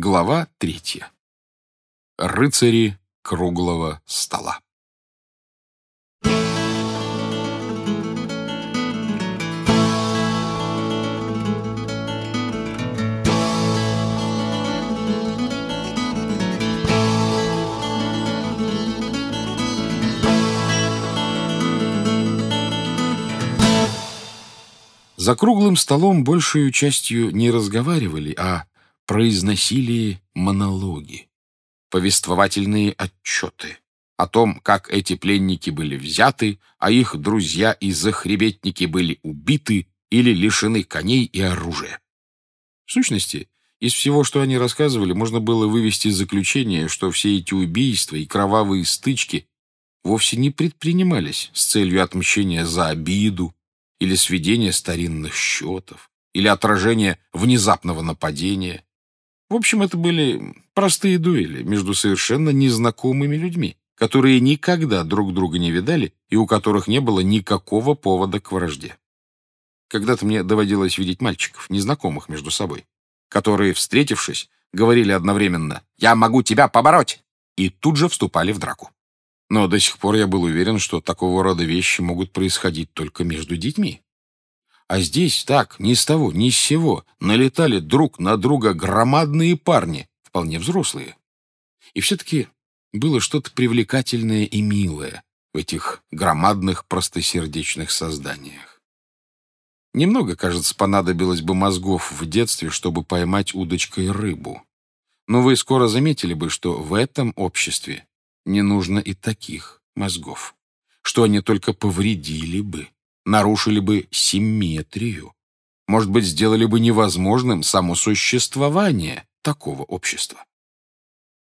Глава третья. Рыцари круглого стола. За круглым столом большую частью не разговаривали, а произносили монологи, повествовательные отчеты о том, как эти пленники были взяты, а их друзья и захребетники были убиты или лишены коней и оружия. В сущности, из всего, что они рассказывали, можно было вывести заключение, что все эти убийства и кровавые стычки вовсе не предпринимались с целью отмщения за обиду или сведения старинных счетов, или отражения внезапного нападения, в общем, это были простые дуэли между совершенно незнакомыми людьми, которые никогда друг друга не видали и у которых не было никакого повода к вражде. Когда-то мне доводилось видеть мальчиков, незнакомых между собой, которые, встретившись, говорили одновременно «Я могу тебя побороть!» и тут же вступали в драку. Но до сих пор я был уверен, что такого рода вещи могут происходить только между детьми. А здесь так, ни с того, ни с сего, налетали друг на друга громадные парни, вполне взрослые. И все-таки было что-то привлекательное и милое в этих громадных простосердечных созданиях. Немного, кажется, понадобилось бы мозгов в детстве, чтобы поймать удочкой рыбу. Но вы скоро заметили бы, что в этом обществе не нужно и таких мозгов, что они только повредили бы нарушили бы симметрию. Может быть, сделали бы невозможным само существование такого общества.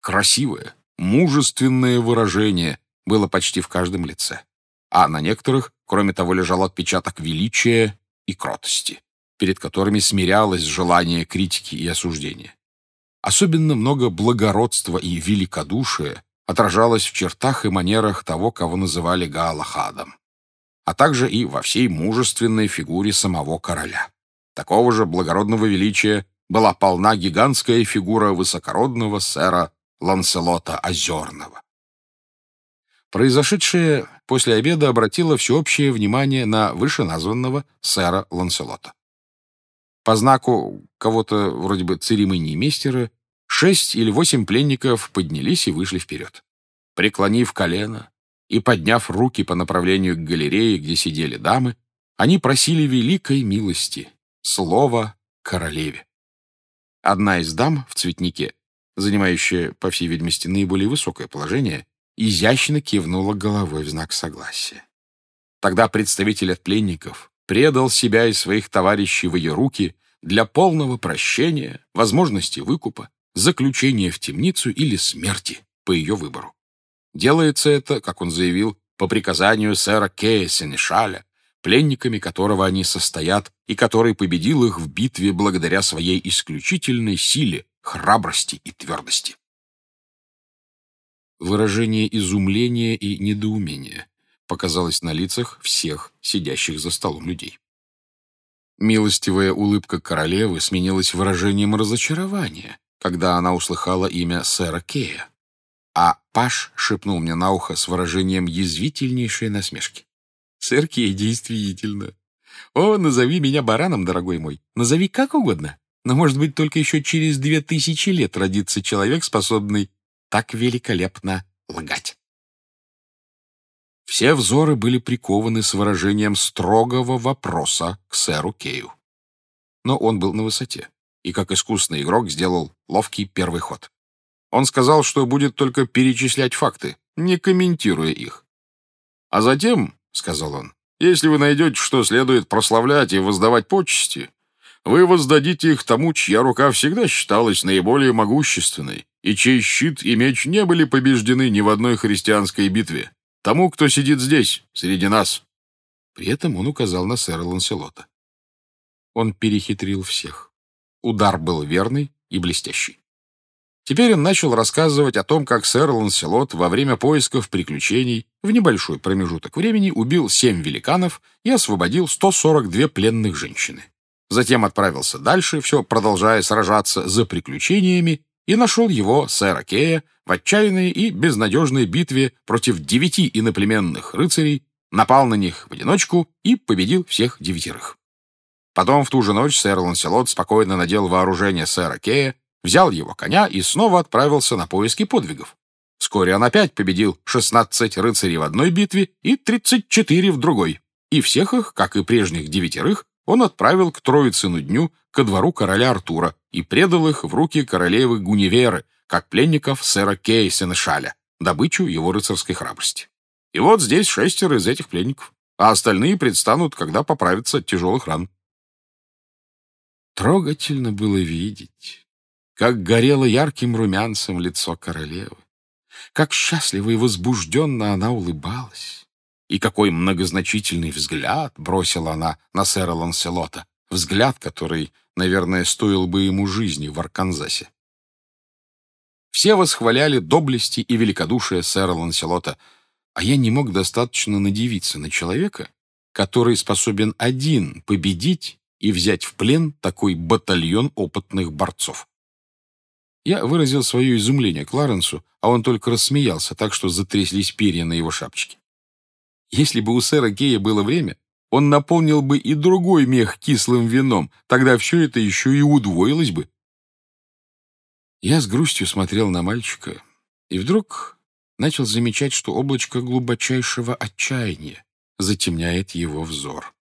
Красивое, мужественное выражение было почти в каждом лице. А на некоторых, кроме того, лежал отпечаток величия и кротости, перед которыми смирялось желание критики и осуждения. Особенно много благородства и великодушия отражалось в чертах и манерах того, кого называли Гаалахадом а также и во всей мужественной фигуре самого короля. Такого же благородного величия была полна гигантская фигура высокородного сэра Ланселота Озерного. Произошедшее после обеда обратило всеобщее внимание на вышеназванного сэра Ланселота. По знаку кого-то вроде бы церемонии мейстера шесть или восемь пленников поднялись и вышли вперед. Преклонив колено, и, подняв руки по направлению к галерее, где сидели дамы, они просили великой милости, слова королеве. Одна из дам в цветнике, занимающая, по всей видимости, наиболее высокое положение, изящно кивнула головой в знак согласия. Тогда представитель от пленников предал себя и своих товарищей в ее руки для полного прощения, возможности выкупа, заключения в темницу или смерти по ее выбору. Делается это, как он заявил, по приказанию сэра Кея Сенешаля, пленниками которого они состоят и который победил их в битве благодаря своей исключительной силе, храбрости и твердости. Выражение изумления и недоумения показалось на лицах всех сидящих за столом людей. Милостивая улыбка королевы сменилась выражением разочарования, когда она услыхала имя сэра Кея а Паш шепнул мне на ухо с выражением язвительнейшей насмешки. «Сыркей, действительно. О, назови меня бараном, дорогой мой. Назови как угодно. Но, может быть, только еще через две тысячи лет родится человек, способный так великолепно лгать». Все взоры были прикованы с выражением строгого вопроса к сэру Кею. Но он был на высоте и, как искусный игрок, сделал ловкий первый ход. Он сказал, что будет только перечислять факты, не комментируя их. «А затем, — сказал он, — если вы найдете, что следует прославлять и воздавать почести, вы воздадите их тому, чья рука всегда считалась наиболее могущественной, и чей щит и меч не были побеждены ни в одной христианской битве, тому, кто сидит здесь, среди нас». При этом он указал на сэра Ланселота. Он перехитрил всех. Удар был верный и блестящий. Теперь он начал рассказывать о том, как сэр Ланселот во время поисков приключений в небольшой промежуток времени убил семь великанов и освободил 142 пленных женщины. затем отправился дальше, все продолжая сражаться за приключениями, и нашел его, сэра Кея, в отчаянной и безнадежной битве против девяти иноплеменных рыцарей, напал на них в одиночку и победил всех девятерых. Потом в ту же ночь сэр Ланселот спокойно надел вооружение сэра Кея, взял его коня и снова отправился на поиски подвигов. Вскоре он опять победил 16 рыцарей в одной битве и 34 в другой, и всех их, как и прежних девятерых, он отправил к Троицыну дню ко двору короля Артура и предал их в руки королевы Гуневеры, как пленников сэра Кея Сенешаля, добычу его рыцарской храбрости. И вот здесь шестеро из этих пленников, а остальные предстанут, когда поправятся от тяжелых ран. Трогательно было видеть, как горело ярким румянцем лицо королевы, как счастливо и возбужденно она улыбалась, и какой многозначительный взгляд бросила она на сэра Ланселота, взгляд, который, наверное, стоил бы ему жизни в Арканзасе. Все восхваляли доблести и великодушие сэра Ланселота, а я не мог достаточно надевиться на человека, который способен один победить и взять в плен такой батальон опытных борцов. Я выразил свое изумление Кларенсу, а он только рассмеялся так, что затряслись перья на его шапочке. Если бы у сэра Гея было время, он наполнил бы и другой мех кислым вином, тогда все это еще и удвоилось бы. Я с грустью смотрел на мальчика и вдруг начал замечать, что облачко глубочайшего отчаяния затемняет его взор.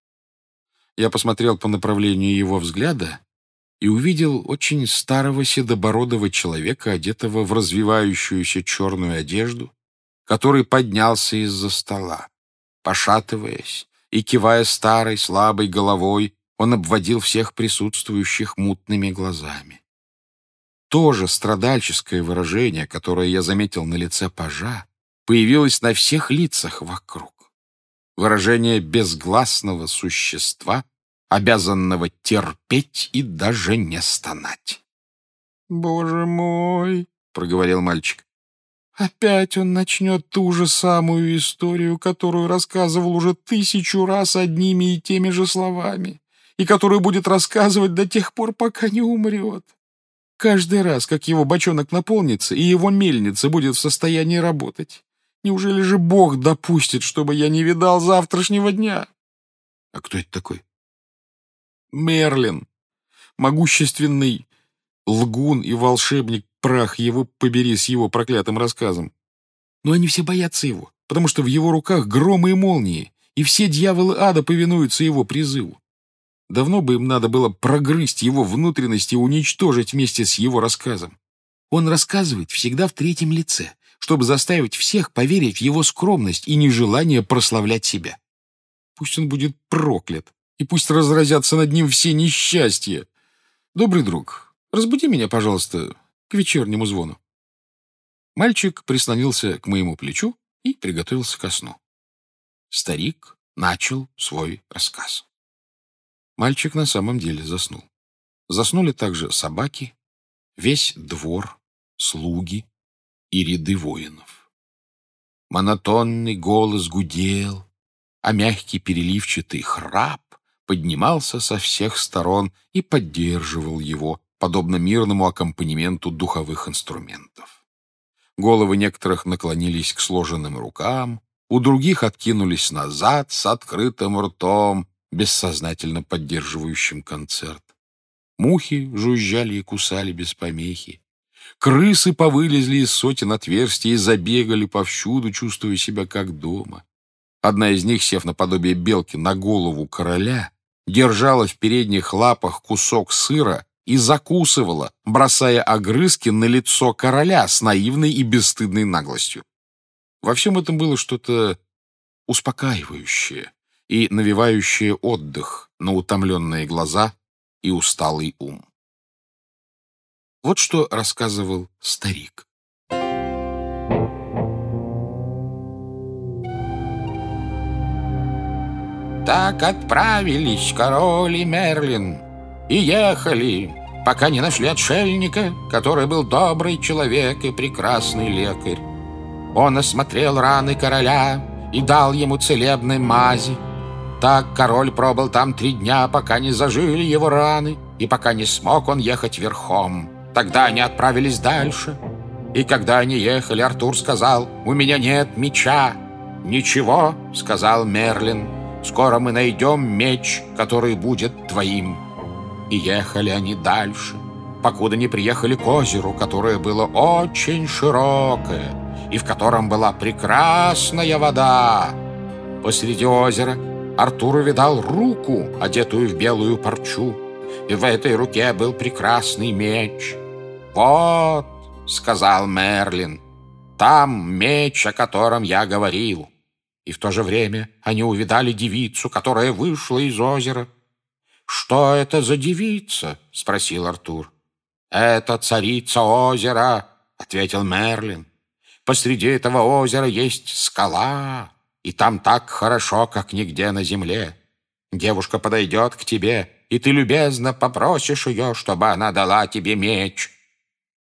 Я посмотрел по направлению его взгляда и увидел очень старого седобородого человека, одетого в развивающуюся черную одежду, который поднялся из-за стола. Пошатываясь и кивая старой слабой головой, он обводил всех присутствующих мутными глазами. То же страдальческое выражение, которое я заметил на лице пажа, появилось на всех лицах вокруг. Выражение безгласного существа, обязанного терпеть и даже не стонать. «Боже мой!» — проговорил мальчик. Опять он начнет ту же самую историю, которую рассказывал уже тысячу раз одними и теми же словами, и которую будет рассказывать до тех пор, пока не умрет. Каждый раз, как его бочонок наполнится, и его мельница будет в состоянии работать. Неужели же Бог допустит, чтобы я не видал завтрашнего дня? А кто это такой? Мерлин, могущественный лгун и волшебник Прах его побери с его проклятым рассказом. Но они все боятся его, потому что в его руках громы и молнии, и все дьяволы ада повинуются его призыву. Давно бы им надо было прогрызть его внутренности и уничтожить вместе с его рассказом. Он рассказывает всегда в третьем лице, чтобы заставить всех поверить в его скромность и нежелание прославлять себя. Пусть он будет проклят, и пусть разразятся над ним все несчастья. Добрый друг, разбуди меня, пожалуйста, к вечернему звону. Мальчик прислонился к моему плечу и приготовился ко сну. Старик начал свой рассказ. Мальчик на самом деле заснул. Заснули также собаки, весь двор, слуги и ряды воинов. Монотонный голос гудел, а мягкий переливчатый храп поднимался со всех сторон и поддерживал его, подобно мирному аккомпанементу духовых инструментов. Головы некоторых наклонились к сложенным рукам, у других откинулись назад с открытым ртом, бессознательно поддерживающим концерт. Мухи жужжали и кусали без помехи. Крысы повылезли из сотен отверстий и забегали повсюду, чувствуя себя как дома. Одна из них, сев наподобие белки на голову короля, держала в передних лапах кусок сыра и закусывала, бросая огрызки на лицо короля с наивной и бесстыдной наглостью. Во всем этом было что-то успокаивающее и навевающее отдых на утомленные глаза и усталый ум. Вот что рассказывал старик. Так отправились король и Мерлин и ехали, пока не нашли отшельника, который был добрый человек и прекрасный лекарь. Он осмотрел раны короля и дал ему целебной мази. Так король пробыл там три дня, пока не зажили его раны, и пока не смог он ехать верхом. Тогда они отправились дальше. И когда они ехали, Артур сказал, «У меня нет меча». «Ничего», — сказал Мерлин, «скоро мы найдем меч, который будет твоим». И ехали они дальше, покуда не приехали к озеру, которое было очень широкое, и в котором была прекрасная вода. Посреди озера Артур увидал руку, одетую в белую парчу, и в этой руке был прекрасный меч. «Вот», — сказал Мерлин, — «там меч, о котором я говорил». И в то же время они увидали девицу, которая вышла из озера. «Что это за девица?» — спросил Артур. «Это царица озера», — ответил Мерлин. «Посреди этого озера есть скала, и там так хорошо, как нигде на земле. Девушка подойдет к тебе, и ты любезно попросишь ее, чтобы она дала тебе меч».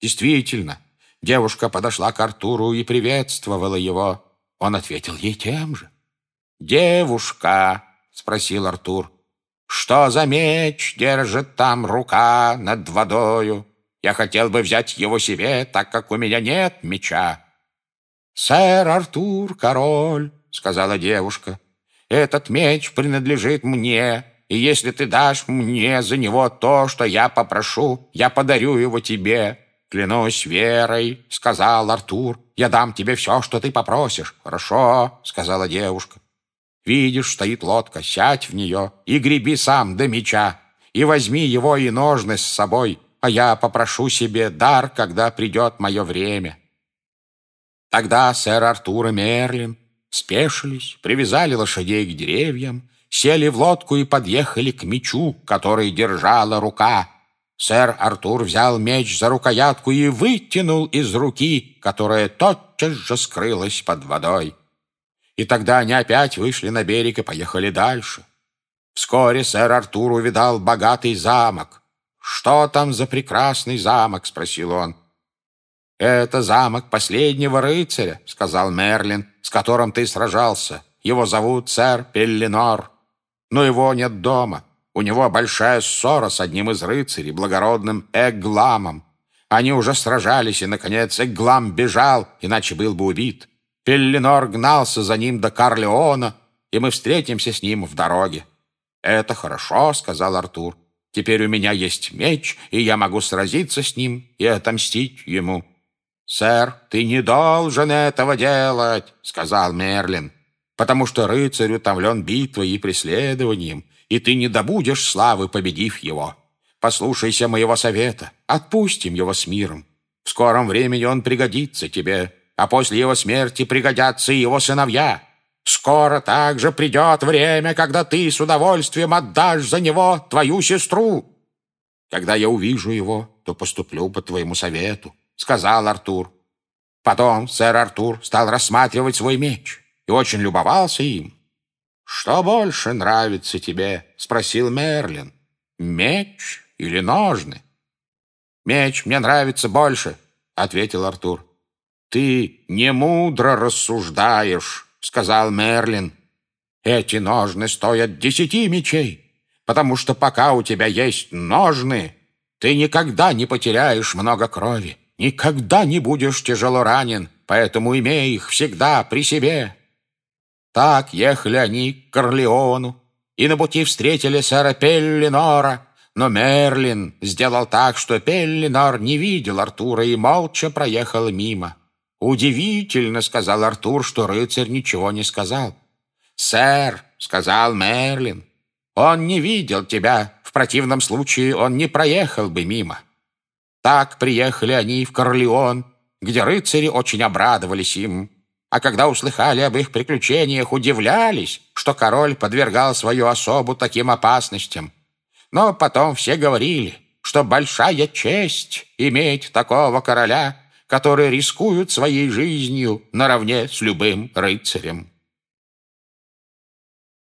Действительно, девушка подошла к Артуру и приветствовала его. Он ответил ей тем же. «Девушка», — спросил Артур, — «что за меч держит там рука над водою? Я хотел бы взять его себе, так как у меня нет меча». «Сэр Артур, король», — сказала девушка. «Этот меч принадлежит мне, и если ты дашь мне за него то, что я попрошу, я подарю его тебе». «Клянусь верой», — сказал Артур, — «я дам тебе все, что ты попросишь». «Хорошо», — сказала девушка. «Видишь, стоит лодка, сядь в нее и греби сам до меча, и возьми его и ножны с собой, а я попрошу себе дар, когда придет мое время». Тогда сэр Артур и Мерлин спешились, привязали лошадей к деревьям, сели в лодку и подъехали к мечу, который держала рука. Сэр Артур взял меч за рукоятку и вытянул из руки, которая тотчас же скрылась под водой. И тогда они опять вышли на берег и поехали дальше. Вскоре сэр Артур увидал богатый замок. «Что там за прекрасный замок?» — спросил он. «Это замок последнего рыцаря», — сказал Мерлин, — «с которым ты сражался. Его зовут сэр Пеллинор. Но его нет дома. У него большая ссора с одним из рыцарей, благородным Эгламом. Они уже сражались, и, наконец, Эглам бежал, иначе был бы убит. Пеллинор гнался за ним до Карлеона, и мы встретимся с ним в дороге». «Это хорошо», — сказал Артур. «Теперь у меня есть меч, и я могу сразиться с ним и отомстить ему». «Сэр, ты не должен этого делать», — сказал Мерлин, «потому что рыцарь утомлен битвой и преследованием, и ты не добудешь славы, победив его. Послушайся моего совета, отпустим его с миром. В скором времени он пригодится тебе, а после его смерти пригодятся его сыновья. Скоро также придет время, когда ты с удовольствием отдашь за него твою сестру. Когда я увижу его, то поступлю по твоему совету. — сказал Артур. Потом сэр Артур стал рассматривать свой меч и очень любовался им. «Что больше нравится тебе?» — спросил Мерлин. «Меч или ножны?» «Меч мне нравится больше», — ответил Артур. «Ты не мудро рассуждаешь», — сказал Мерлин. «Эти ножны стоят десяти мечей, потому что пока у тебя есть ножны, ты никогда не потеряешь много крови никогда не будешь тяжело ранен, поэтому имей их всегда при себе». Так ехали они к Корлеону, и на пути встретили сэра Пеллинора, но Мерлин сделал так, что Пеллинор не видел Артура и молча проехал мимо. «Удивительно», — сказал Артур, что рыцарь ничего не сказал. «Сэр», — сказал Мерлин, — «он не видел тебя, в противном случае он не проехал бы мимо». Так приехали они в Корлеон, где рыцари очень обрадовались им. А когда услыхали об их приключениях, удивлялись, что король подвергал свою особу таким опасностям. Но потом все говорили, что большая честь иметь такого короля, который рискует своей жизнью наравне с любым рыцарем.